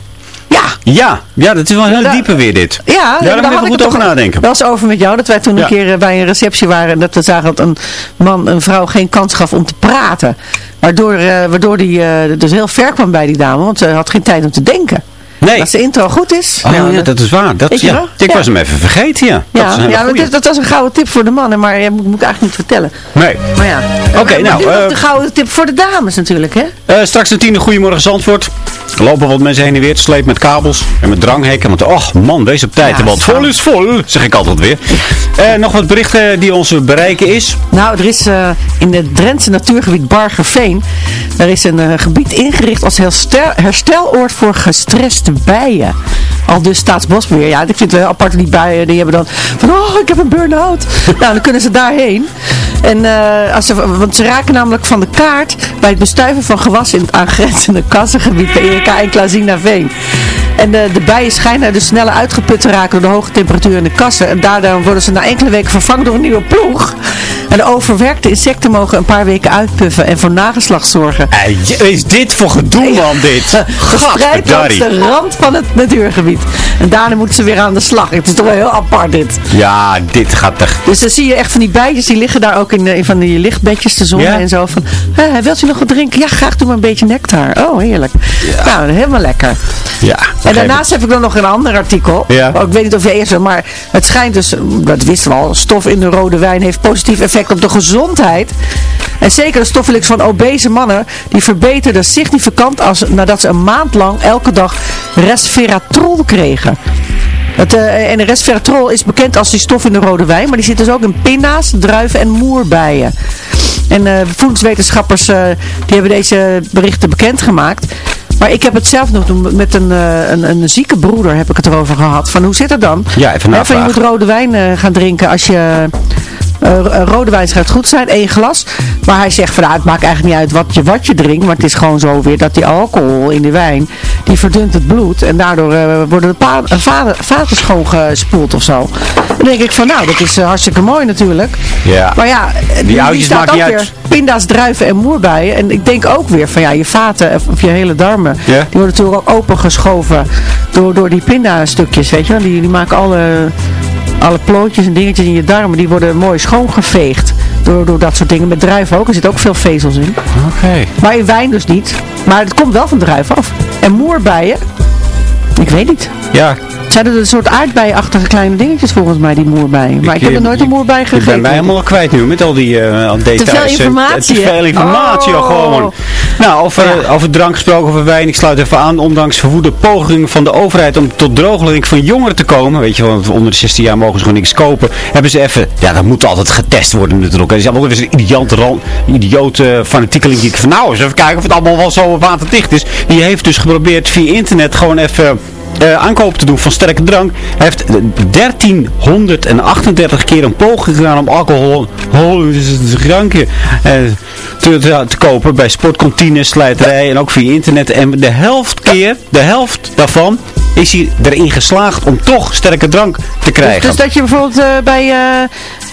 ja, ja, dat is wel een heel Ja. diepe weer dit. Ja, daar daar moet ik goed over toch nadenken. wel eens over met jou. Dat wij toen Ja. een keer eh, bij een receptie waren. En dat we zagen dat een man een vrouw geen kans gaf om te praten. Waardoor, eh, waardoor die eh, dus heel ver kwam bij die dame. Want ze had geen tijd om te denken. Nee. Als de intro goed is. Oh nou, ja, dat is waar. Dat, ja. wel? Ik Ja. was hem even vergeten, ja. Dat Ja, ja dat, dat was een gouden tip voor de mannen, maar ja, moet, moet ik eigenlijk niet vertellen. Nee. Maar ja. Oké, nou, eh, de gouden tip voor de dames natuurlijk, hè? Straks een tiende Goedemorgen Zandvoort. Er lopen wat mensen heen en weer te slepen met kabels en met dranghekken. Want, oh man, wees op tijd. Ja, want vol is vol, zeg ik altijd weer. Eh, nog wat berichten die ons bereiken is. Nou, er is eh, in het Drentse natuurgebied Bargerveen, er is een eh, gebied ingericht als herstel, hersteloord voor gestreste bijen. Al dus Staatsbosbeheer. Ja, ik vind het wel apart die bijen, die hebben dan van, oh, ik heb een burn-out. (laughs) nou, dan kunnen ze daarheen. En, eh, als ze, want ze raken namelijk van de kaart bij het bestuiven van gewassen in het aangrenzende kassengebied bij Erika en Klazinaveen. En eh, de bijen schijnen dus sneller uitgeput te raken door de hoge temperatuur in de kassen. En daardoor worden ze na enkele weken vervangen door een nieuwe ploeg. En de overwerkte insecten mogen een paar weken uitpuffen en voor nageslacht zorgen. Eh, is dit voor gedoe, man, dit? (laughs) Verspreid langs de rand van het natuurgebied. En daarna moeten ze weer aan de slag. Het is toch wel heel apart dit. Ja, dit gaat er... Dus dan zie je echt van die bijtjes, die liggen daar ook in, de, in van die lichtbedjes te zonnen Ja. en zo. Van, "Hé, wilt u nog wat drinken? Ja, graag doe maar een beetje nectar. Oh, heerlijk. Nou, helemaal lekker. Ja, En daarnaast heb ik dan nog een ander artikel. Ja. Oh, ik weet niet of je eerst, maar het schijnt dus, dat wisten we al, stof in de rode wijn heeft positief effect op de gezondheid. En zeker de stoffelix van obese mannen, die verbeterden significant als, nadat ze een maand lang elke dag resveratrol kregen. Het, eh, en de resveratrol is bekend als die stof in de rode wijn, maar die zit dus ook in pinda's, druiven en moerbijen. En eh, voedingswetenschappers eh, die hebben deze berichten bekendgemaakt. Maar ik heb het zelf nog doen met een, een, een zieke broeder heb ik het erover gehad. Van hoe zit het dan? Ja, even van je moet rode wijn gaan drinken als je... eh, eh, rode wijn schijnt goed zijn, één glas. Maar hij zegt van nou, het maakt eigenlijk niet uit wat je, wat je drinkt. Maar het is gewoon zo weer dat die alcohol in de wijn, die verdunt het bloed. En daardoor eh, worden de vaten, schoongespoeld of zo. Dan denk ik van nou, dat is hartstikke mooi natuurlijk. Ja. Maar ja, Die oudjes staat ook weer uit. pinda's, druiven en moerbijen. En ik denk ook weer van ja, je vaten of- je hele darmen, die worden natuurlijk ook opengeschoven door, door die pindastukjes, weet je wel. Die, die maken alle, alle plootjes en dingetjes in je darmen, die worden mooi schoongeveegd. Door, door dat soort dingen. Met druiven ook, er zitten ook veel vezels in. Oké. Maar in wijn dus niet. Maar het komt wel van druiven af. En moerbijen, ik weet niet. Ja, Zijn er een soort aardbeienachtige kleine dingetjes volgens mij, die moerbijen. Maar ik, heb eh, er nooit een moerbij Ik gegeten. ben mij helemaal al kwijt nu met al die eh, al details. veel informatie, Te veel informatie al Oh. gewoon. Nou, over, over drank gesproken, over wijn. Ik sluit even aan. Ondanks verwoede pogingen van de overheid om tot drooglegging van jongeren te komen. Weet je wel, want onder de 16 jaar mogen ze gewoon niks kopen. Hebben ze even, ja dat moet altijd getest worden natuurlijk. Er is allemaal weer idioot, ran- idioot eh, fanatiekeling die ik van nou eens even kijken of het allemaal wel zo waterdicht is. Die heeft dus geprobeerd via internet gewoon even... eh, aankoop te doen van sterke drank. Hij heeft eh, 1338 keer een poging gedaan om alcohol hol- drankje eh, te, te, te kopen bij sportkantines, slijterij en ook via internet. En de helft keer, de helft daarvan, is hij erin geslaagd om toch sterke drank te krijgen. Dus dat je bijvoorbeeld eh, bij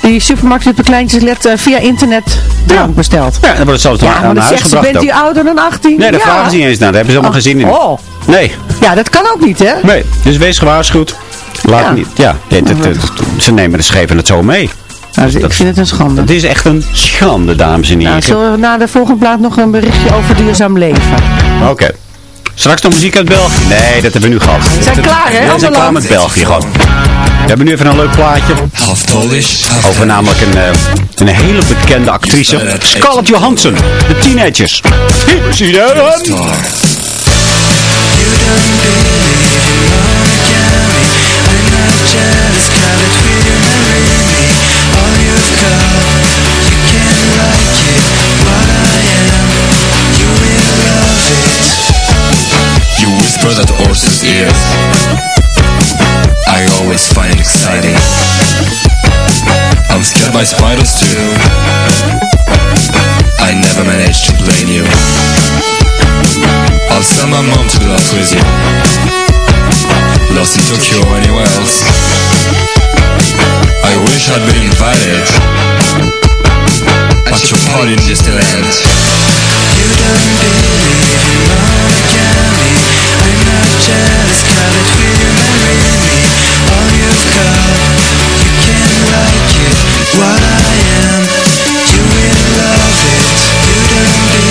die supermarkt op de kleintjes let eh, via internet drank bestelt. ja, dan wordt het zelfs Ja, aan huis gebracht bent u ouder dan 18? Nee, daar ja. vragen ze niet eens naar. Daar hebben ze allemaal geen zin in. Oh, Nee, ja, dat kan ook niet, hè? nee. Dus wees gewaarschuwd. Laat Ja. niet. Ja, dit- dit- dit- ze nemen de schepen het zo mee. Nou, ik vind het een schande. Het is echt een schande, dames en heren. Nou, zullen we na de volgende plaat nog een berichtje over duurzaam leven? Oké. Straks nog muziek uit België. Nee, dat hebben we nu gehad. We zijn klaar, hè, We zijn klaar met België gewoon. We hebben nu even een leuk plaatje. Over namelijk een, eh, een hele bekende actrice. Scarlett Johansson. De teenagers. Zie je dat? You whisper that horse's ears I always find it exciting. I'm scared by spiders too. I never managed to blame you I'll send my mom to lost with you Lost in Tokyo or anywhere else. I wish I'd been invited. But your party in Disneyland You don't believe in monogamy I'm not jealous, Scarlet, will you? Marry me? All you've got, you can't like it What I am, you will love it You don't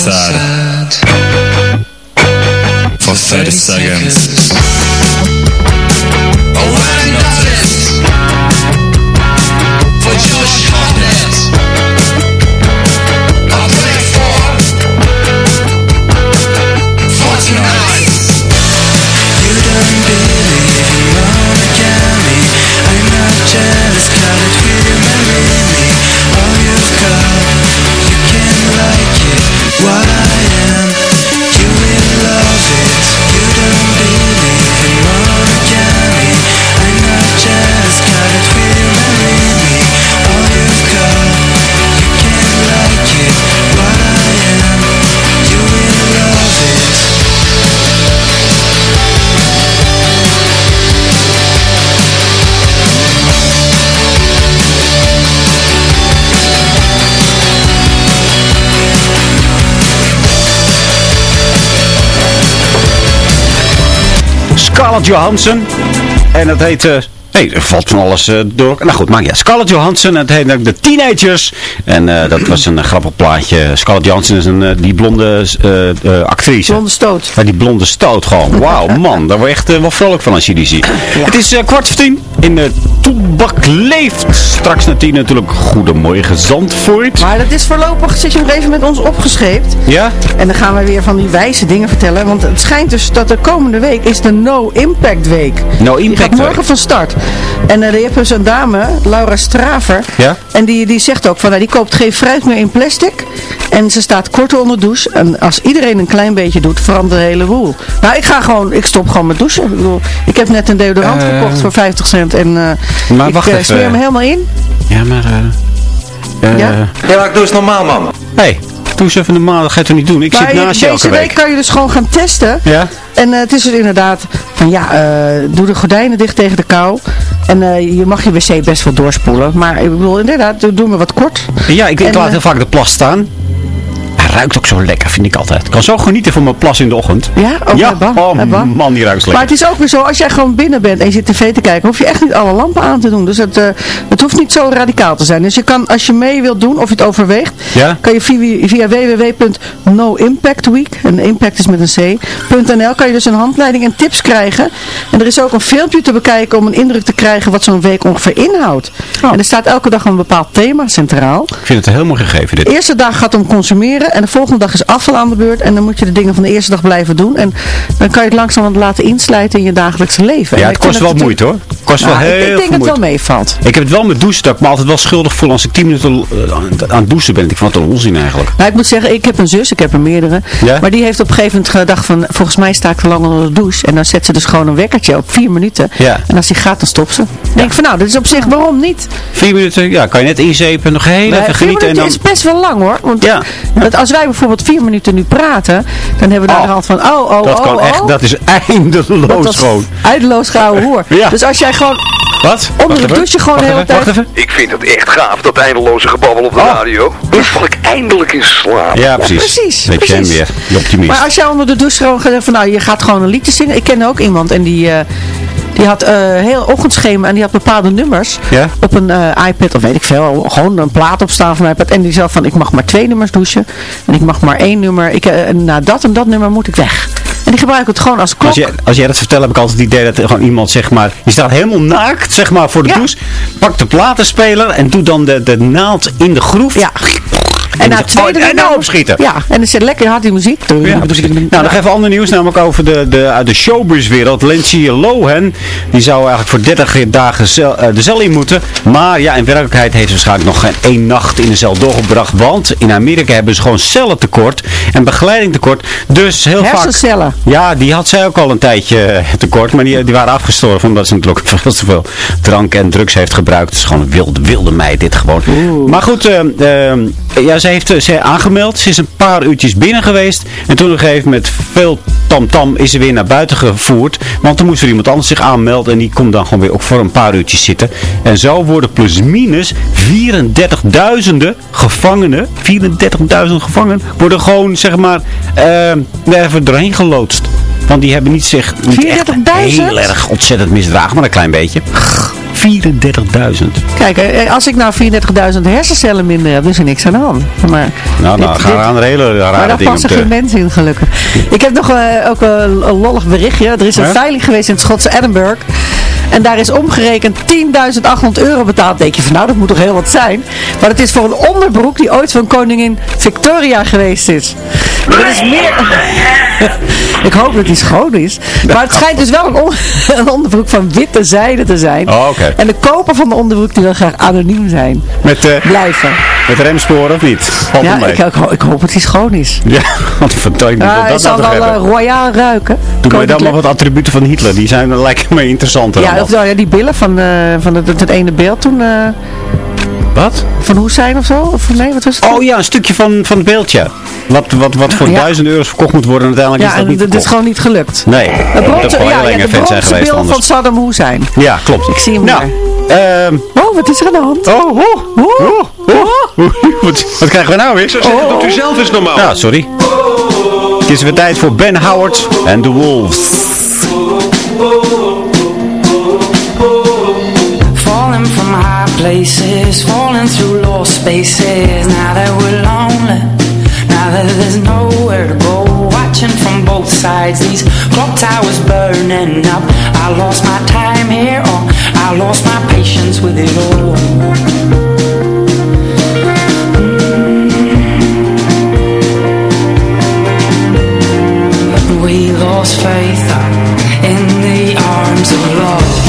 sad Scarlett Johansson. En dat heet... Nee, er valt van alles eh, door. Nou goed, maar ja. Scarlett Johansson. Het heet ook de Teenagers. En eh, dat was een eh, grappig plaatje. Scarlett Johansson is een, die blonde actrice. Blonde stoot. Ja, die blonde stoot gewoon. Wauw, (laughs) man. Daar word je echt wel vrolijk van als je die ziet. Het is kwart voor tien. In de Toebak leeft. Straks na tien natuurlijk Goedemorgen Zandvoort. Maar dat is voorlopig, zit je nog even met ons opgescheept. Ja? En dan gaan we weer van die wijze dingen vertellen. Want het schijnt dus dat de komende week is de No Impact Week. No Impact morgen Week. van start. En uh, je hebt dus een dame, Laura Straver. Ja? En die, die zegt ook van, nou, die koopt geen fruit meer in plastic. En ze staat kort onder douche. En als iedereen een klein beetje doet, verandert de hele boel. Nou, ik ga gewoon, ik stop gewoon met douchen. Ik, bedoel, ik heb net een deodorant Eh. gekocht voor 50 cent. En eh, Maar ik wacht eh, even. smeer hem helemaal in. Ja, maar... eh eh, Ja? Ja, maar ik doe eens normaal, man. Hé, hey, doe eens even normaal. Dat ga je toch niet doen? Ik Maar zit naast je elke deze week week. kan je dus gewoon gaan testen. Ja? En eh, het is dus inderdaad van ja, eh, doe de gordijnen dicht tegen de kou. En eh, je mag je wc best wel doorspoelen. Maar ik bedoel, inderdaad, doe doe me wat kort. Ja, ik, ik laat heel vaak de plas staan. Ruikt ook zo lekker, vind ik altijd. Ik kan zo genieten van mijn plas in de ochtend. Ja, ook ja. Oh bij Bam. man, die ruikt Maar lekker. het is ook weer zo, als jij gewoon binnen bent en je zit tv te kijken, hoef je echt niet alle lampen aan te doen. Dus het, eh, het hoeft niet zo radicaal te zijn. Dus je kan, als je mee wilt doen, of je het overweegt, Ja? kan je via, via www.noimpactweek, en impact is met een c.nl, kan je dus een handleiding en tips krijgen. En er is ook een filmpje te bekijken om een indruk te krijgen wat zo'n week ongeveer inhoudt. En er staat elke dag een bepaald thema centraal. Ik vind het een heel mooi gegeven dit. De eerste dag gaat om consumeren en de volgende dag is afval aan de beurt. En dan moet je de dingen van de eerste dag blijven doen. En dan kan je het langzaam laten insluiten in je dagelijkse leven. Ja, het kost wel moeite hoor. Kost Nou, ik- heel ik, denk dat het wel meevalt. Ik heb het wel met douchen dat ik me altijd wel schuldig voel als ik 10 minuten eh, aan- het douchen ben. Ik vond het een onzin eigenlijk. Nou, ik moet zeggen, ik heb een zus, ik heb er meerdere. Ja? Maar die heeft op een gegeven moment gedacht van, volgens mij sta ik te lang onder de douche. En dan zet ze dus gewoon een wekkertje op vier minuten. Ja. En als die gaat, dan stopt ze. Dan denk ik van, nou, dat is op zich, waarom niet? Vier minuten, ja, kan je net inzepen, nog heel Nee, even genieten. En dan, is best wel lang hoor. Want, Ja. als wij bijvoorbeeld vier minuten nu praten, dan hebben we de hand van, oh, oh, dat oh, kan oh. echt, dat is (laughs) eindeloos Dat gewoon. Eindeloos gehouden hoor. (laughs) Ja. Dus als jij gewoon Wat? onder Wacht de douche gewoon de hele even, tijd... wacht even. Ik vind het echt gaaf, dat eindeloze gebabbel op de radio. Dan val ik eindelijk in slaap. Ja, precies. precies, Heb je hem precies. weer, je optimist. Maar als jij onder de douche gewoon gaat van, nou, je gaat gewoon een liedje zingen. Ik ken ook iemand en die, eh, die had eh heel ochtendschema en die had bepaalde nummers Ja? op een eh, iPad of weet ik veel. Gewoon een plaat opstaan van een iPad. En die zei van, ik mag maar twee nummers douchen. En ik mag maar één nummer. Ik, en na dat en dat nummer moet ik weg. En die gebruiken het gewoon als klok. Als, jij dat vertelt, heb ik altijd het idee dat er gewoon iemand, zeg maar, die staat helemaal naakt, zeg maar, voor de Ja. douche. Pakt de platenspeler en doet dan de, de naald in de groef. Ja. En na het tweede en nummer... nou opschieten. Ja, en dan zit lekker hard die muziek. Ja. Nou, nog even ander nieuws, namelijk over de, de, uit de showbizwereld. Lindsay Lohan, die zou eigenlijk voor 30 dagen cel, eh, de cel in moeten. Maar ja, in werkelijkheid heeft ze waarschijnlijk nog geen één nacht in de cel doorgebracht. Want in Amerika hebben ze gewoon cellentekort en begeleiding tekort. Dus heel vaak... Ja, die had zij ook al een tijdje eh, tekort. Maar die, die waren afgestorven omdat ze natuurlijk veel te veel drank en drugs heeft gebruikt. Het is gewoon een wilde, wilde meid dit gewoon. Maar goed, eh, eh, ja, ze heeft eh, ze aangemeld. Ze is een paar uurtjes binnen geweest. En toen op een gegeven moment veel tamtam is ze weer naar buiten gevoerd. Want toen moest er iemand anders zich aanmelden. En die komt dan gewoon weer ook voor een paar uurtjes zitten. En zo worden plus minus 34.000 gevangenen. 34.000 gevangenen worden gewoon zeg maar er even doorheen geloodst. Want die hebben niet zich niet echt 34.000? heel erg ontzettend misdragen, maar een klein beetje. 34.000. Kijk, eh, als ik nou 34.000 hersencellen minder heb, dan is er niks aan de hand. Maar Nou, nou dit- gaan er aan er hele rare Maar daar passen geen de... mensen in, gelukkig. Ik heb nog eh, ook een, lollig berichtje. Er is een Ja? veiling geweest in het Schotse Edinburgh. En daar is omgerekend 10.800 euro betaald. denk je van, nou, dat moet toch heel wat zijn. Maar het is voor een onderbroek die ooit van koningin Victoria geweest is. Dat is meer... (laughs) Ik hoop dat die schoon is. Maar het schijnt dus wel een, on- (laughs) een onderbroek van witte zijde te zijn. Oh, oké. En de koper van de onderbroek die wil graag anoniem zijn. Met, eh, Blijven. met remsporen of niet? Ja, ik, ik, ho- ik hoop dat hij schoon is. (laughs) Ja, wat vertel ik niet dat zal nou toch wel hebben. royaal ruiken. Doe mij dan maar wat attributen van Hitler. Die zijn lijken me interessanter. Ja. Of ja, die billen van, eh, van het, het, het ene beeld toen. eh, Wat? van Hoesijn of zo? Of nee, wat was het? Oh ja, een stukje van, van het beeldje. Wat, wat, wat voor Ja. duizend euro's verkocht moet worden. En uiteindelijk ja, is en dat niet dit is gewoon niet gelukt. Nee, Het dat bronzen, wel ja, ja, de bronzen geweest beeld van. Saddam Hussein. Ja, klopt. Ik zie hem Nou, weer. ehm, Oh, wat is er aan de hand? oh, oh, oh, oh, oh. (laughs) Wat, wat krijgen we nou weer? Zo zeggen, doet u zelf eens normaal. Ja, sorry. Het is weer tijd voor Ben Howard en The Wolves. Places, falling through lost spaces. Now that we're lonely, now that there's nowhere to go. Watching from both sides, these clock towers burning up. I lost my time here, or I lost my patience with it all. Mm. We lost faith in the arms of love.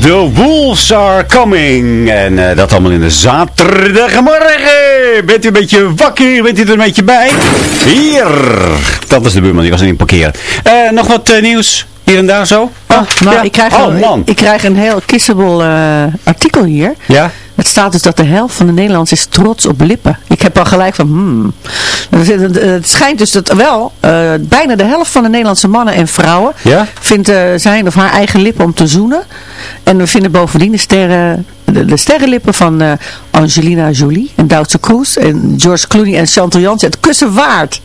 The Wolves Are Coming. En eh, dat allemaal in de zaterdagmorgen. Bent u een beetje wakker? Bent u er een beetje bij? Hier. Dat is de buurman, die was er niet parkeren. Eh, nog wat eh, nieuws? Hier en daar zo? Oh, nou, ja. ik, krijg oh, een, man. ik, ik krijg een heel kissable artikel hier. Ja? Het staat dus dat de helft van de Nederlanders is trots op lippen. Ik heb al gelijk van, hmm. Het, schijnt dus dat wel eh, bijna de helft van de Nederlandse mannen en vrouwen Ja? vindt eh, zijn of haar eigen lippen om te zoenen. En we vinden bovendien de, sterren, de, de sterrenlippen van eh, Angelina Jolie en Duitse Kroes en George Clooney en Chantal Jansen het kussen waard.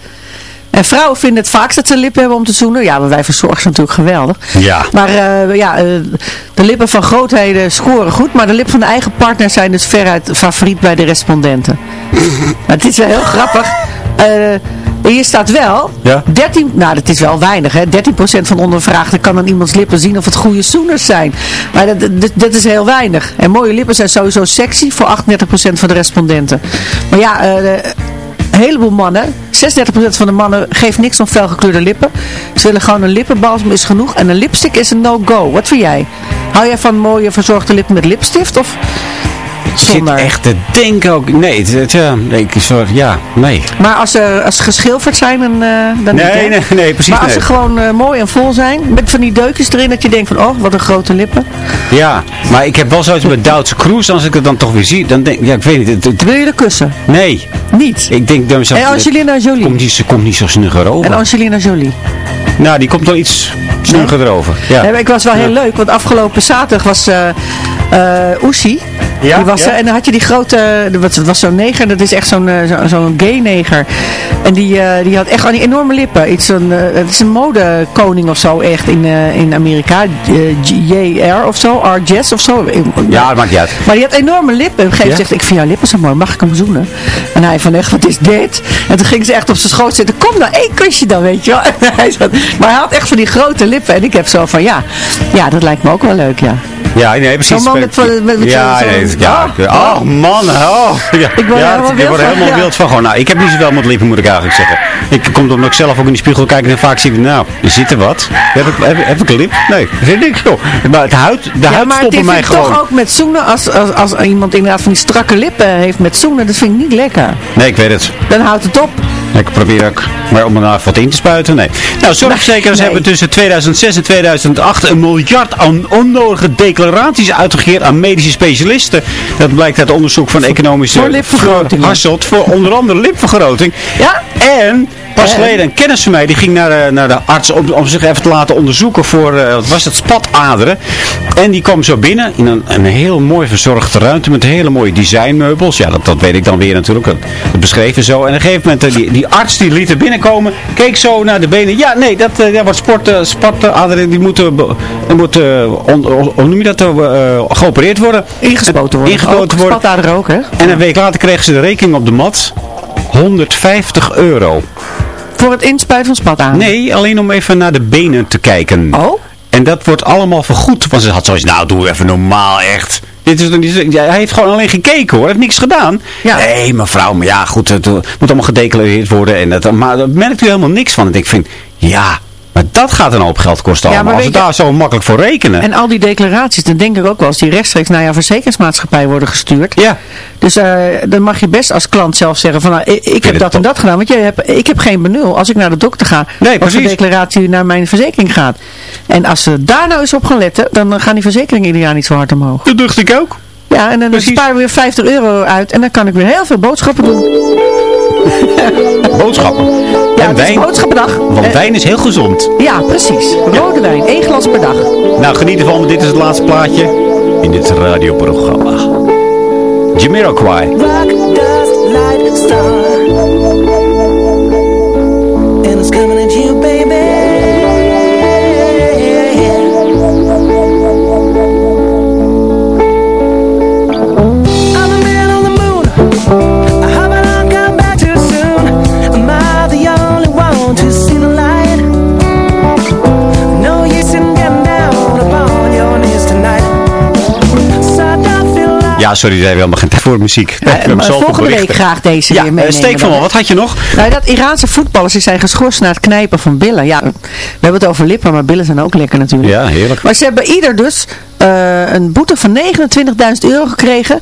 En vrouwen vinden het vaakst dat ze lippen hebben om te zoenen. Ja, want wij verzorgen ze natuurlijk geweldig. Ja. Maar eh, ja, eh, de lippen van grootheden scoren goed. Maar de lippen van de eigen partner zijn dus veruit favoriet bij de respondenten. (laughs) maar het is wel heel grappig. Eh, hier staat wel, Ja. 13, nou dat is wel weinig hè, 13% van de ondervraagden kan aan iemands lippen zien of het goede zoeners zijn. Maar dat, dat, dat is heel weinig. En mooie lippen zijn sowieso sexy voor 38% van de respondenten. Maar ja, eh, een heleboel mannen, 36% van de mannen geeft niks om felgekleurde lippen. Ze willen gewoon een lippenbalsem is genoeg en een lipstick is een no-go. Wat vind jij? Hou jij van mooie verzorgde lippen met lipstift of zonder? echt te denken ook. Nee, het, het, ja, nee, ik soort, ja, nee. Maar als ze, als ze geschilferd zijn, dan, eh dan Nee, nee, nee, precies. Maar als nee. ze gewoon eh, mooi en vol zijn, met van die deukjes erin, dat je denkt van, oh, wat een grote lippen. Ja, maar ik heb wel zoiets met Duitse Cruise. Als ik het dan toch weer zie, dan denk ik, ja, ik weet niet. Het, het- Wil je er kussen? nee. Niet. Ik denk dat mezelf, En Angelina Jolie? Komt niet, ze komt niet zo snugger over. En Angelina Jolie. nou, die komt wel iets snugger erover. Ja. Maar ik was wel heel leuk, want afgelopen zaterdag was eh Oeshi. Ja, die was ja. er, en dan had je die grote, er was, was zo'n neger, dat is echt zo'n eh, zo, zo'n gay neger. En die, eh, die had echt gewoon die enorme lippen. Iets van, eh, het is een modekoning of zo echt in, eh, in Amerika. Eh, JR of zo, R. Jess of zo. Ja, dat maakt niet uit. Maar die had enorme lippen. En op een gegeven moment Ja? zegt, ik vind jouw lippen zo mooi, mag ik hem zoenen? En hij van echt, wat is dit? En toen ging ze echt op zijn schoot zitten, kom nou, één kusje dan, weet je wel. En (laughs) hij zat, maar hij had echt van die grote lippen. En ik heb zo van, ja, ja, dat lijkt me ook wel leuk, ja. Ja, nee, precies. Zo'n man met- met- met ja, nee, ja, Oh, oh, man, oh. Ja, Ik word ja, helemaal ik er van, helemaal ja. wild van. Gewoon, nou, ik heb niet zoveel met lippen, moet ik eigenlijk zeggen. Ik kom dan ook zelf ook in de spiegel kijken en vaak zie ik, nou, er zit er wat. Heb ik, heb, heb ik een lip? Nee, er zit niks, joh. Maar het huid, de Ja, huid dit mij vind ik gewoon. toch ook met zoenen, als, als, als iemand inderdaad van die strakke lippen heeft met zoenen, dat vind ik niet lekker. Nee, ik weet het. Dan houdt het op. Ik probeer ook maar om er nou wat in te spuiten. Nee. Nou, zorgverzekeraars Nee. hebben tussen 2006 en 2008 een miljard aan onnodige declaraties uitgegeerd aan medische specialisten. Dat blijkt uit onderzoek van economische Voor lipvergroting. Hasselt voor onder andere lipvergroting. Ja. En pas En? geleden een kennis van mij die ging naar de, naar de arts om, om zich even te laten onderzoeken voor, eh, wat was het, spataderen. En die kwam zo binnen in een, een heel mooi verzorgde ruimte met hele mooie designmeubels. Ja, dat, dat weet ik dan weer natuurlijk. Dat, beschreven zo. En op een gegeven moment, eh, die, die arts die liet er binnenkomen, keek zo naar de benen. Ja, nee, dat eh, ja, wat sport, eh, spataderen, die moeten, die moeten on- on- hoe noem je dat, eh, geopereerd worden. Ingespoten worden. Ingespoten ook, worden. spatader ook, hè? En een week later kregen ze de rekening op de mat. 150 euro. Voor het inspuiten van spat aan. Nee, alleen om even naar de benen te kijken. Oh? En dat wordt allemaal vergoed. Want ze had zoiets, nou doe even normaal echt. Dit is, hij heeft gewoon alleen gekeken hoor, hij heeft niks gedaan. Ja. Nee mevrouw, maar ja goed, het moet allemaal gedeclareerd worden. En dat, maar daar merkt u helemaal niks van. En ik vind, ja, maar dat gaat een hoop geld kosten Ja, allemaal. maar Als we daar zo makkelijk voor rekenen. En al die declaraties, dan denk ik ook wel als die rechtstreeks naar jouw verzekeringsmaatschappij worden gestuurd. Ja. Dus eh, dan mag je best als klant zelf zeggen van nou, ik, ik heb dat en dat gedaan. Want jij hebt, ik heb geen benul als ik naar de dokter ga. Nee, of de declaratie naar mijn verzekering gaat. En als ze daar nou eens op gaan letten, dan gaan die verzekeringen ieder jaar niet zo hard omhoog. Dat dacht ik ook. Ja, en dan spaar we weer 50 euro uit en dan kan ik weer heel veel boodschappen doen. (laughs) Boodschappen. Ja, en het is wijn. boodschappendag. Want Eh, wijn is heel gezond. Ja, precies. Rode wijn, één glas per dag. Nou, geniet ervan, dit is het laatste plaatje in dit radioprogramma. Jamiroquai. Rock, dust, light, star. And it's coming at you, baby. Ja, sorry, daar hebben we helemaal geen tijd voor muziek. Eh, hebben maar volgende week graag deze Ja, weer eh, meenemen. steek van wel. Wat had je nog? Nou, dat Iraanse voetballers die zijn geschorst na het knijpen van billen. Ja, we hebben het over lippen, maar billen zijn ook lekker natuurlijk. Ja, heerlijk. Maar ze hebben ieder dus eh, een boete van 29.000 euro gekregen.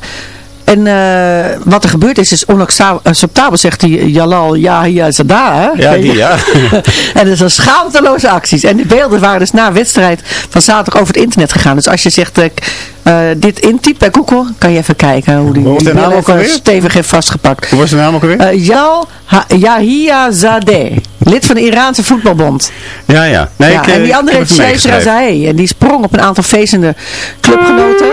En eh, wat er gebeurd is, is onacceptabel, zegt die Jalal Yahya Zadeh. hè? Ja, die, ja. (laughs) en dat zijn schaamteloze acties. En die beelden waren dus na wedstrijd van zaterdag over het internet gegaan. Dus als je zegt, eh, dit intypt bij Google, kan je even kijken hoe die Hoe was de naam ook alweer? stevig heeft vastgepakt. Hoe was de naam ook alweer? Uh, Jal Yahya Zadeh, lid van de Iraanse voetbalbond. ja, ja. Nee, ja, ik, en die andere even Sheikh. Razaei. En die sprong op een aantal feestende clubgenoten.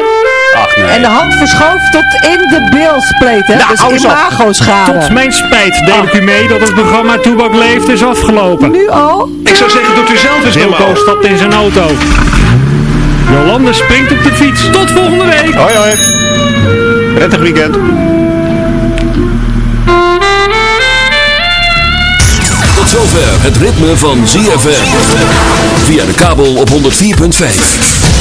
Ach, nee. En de hand verschoof tot in de bilspleet. Hè? Nou, dus imago-schade. Tot mijn spijt deel ik u mee dat het programma Toebak Leeft is afgelopen. Nu al? Ik zou zeggen, doet u zelf eens Wilco stapt in zijn auto. Jolande springt op de fiets. Tot volgende week. Hoi, hoi. Prettig weekend. Tot zover het ritme van ZFM. Via de kabel op 104.5.